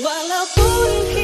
忘了不离弃。